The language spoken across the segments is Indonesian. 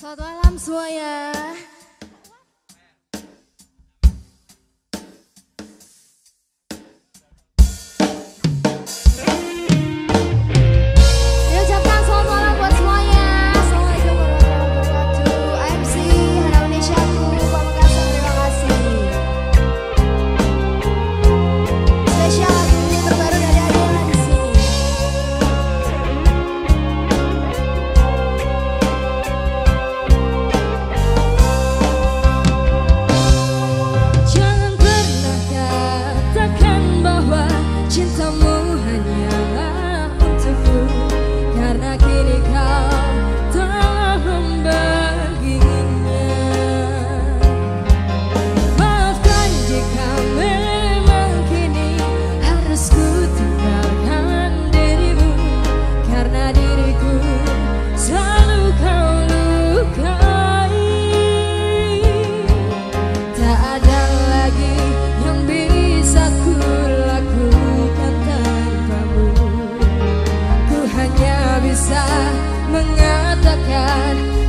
Selamat malam semuanya. rasakan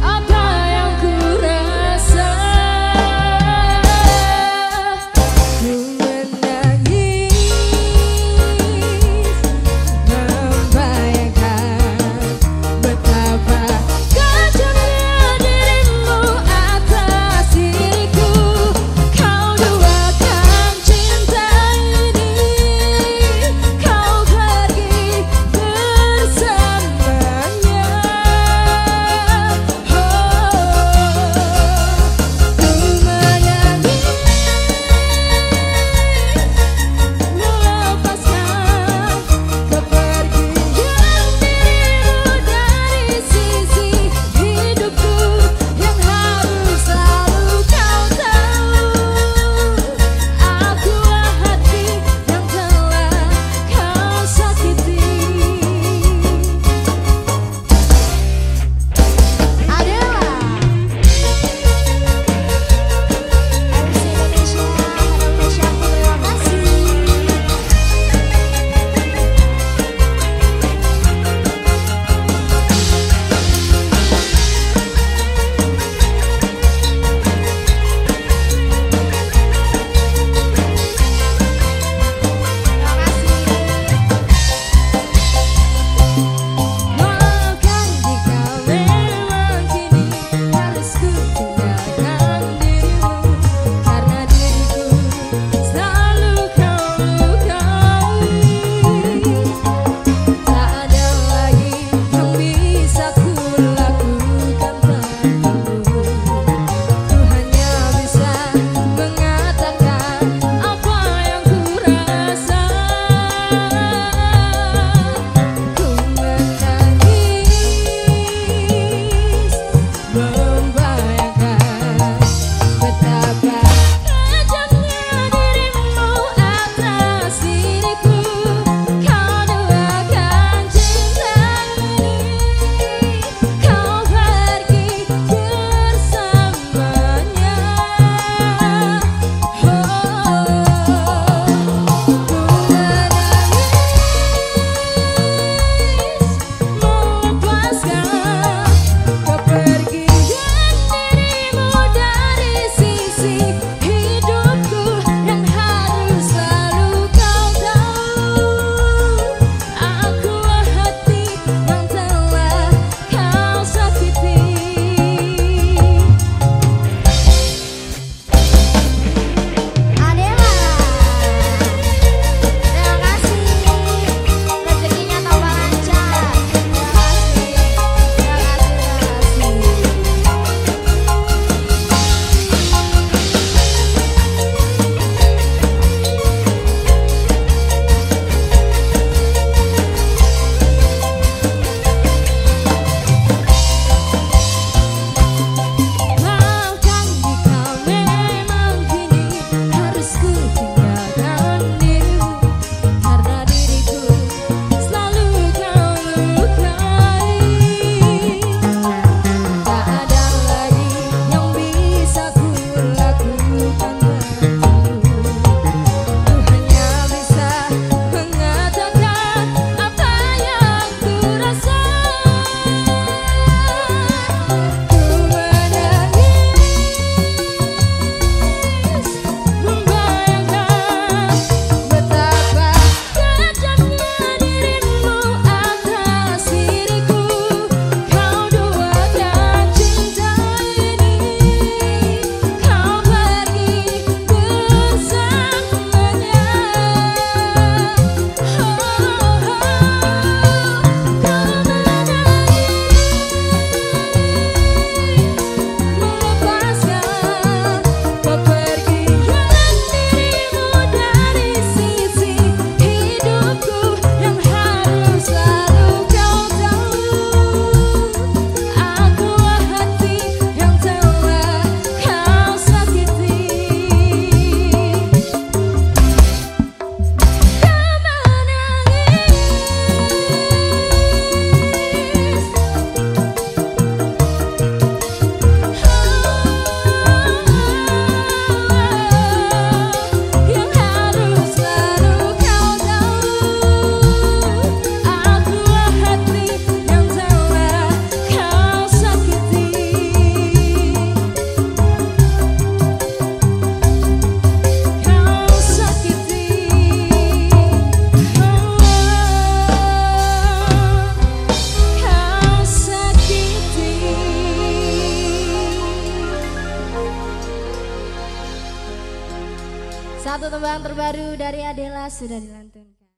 satu tembang terbaru dari Adela sudah dilantunkan.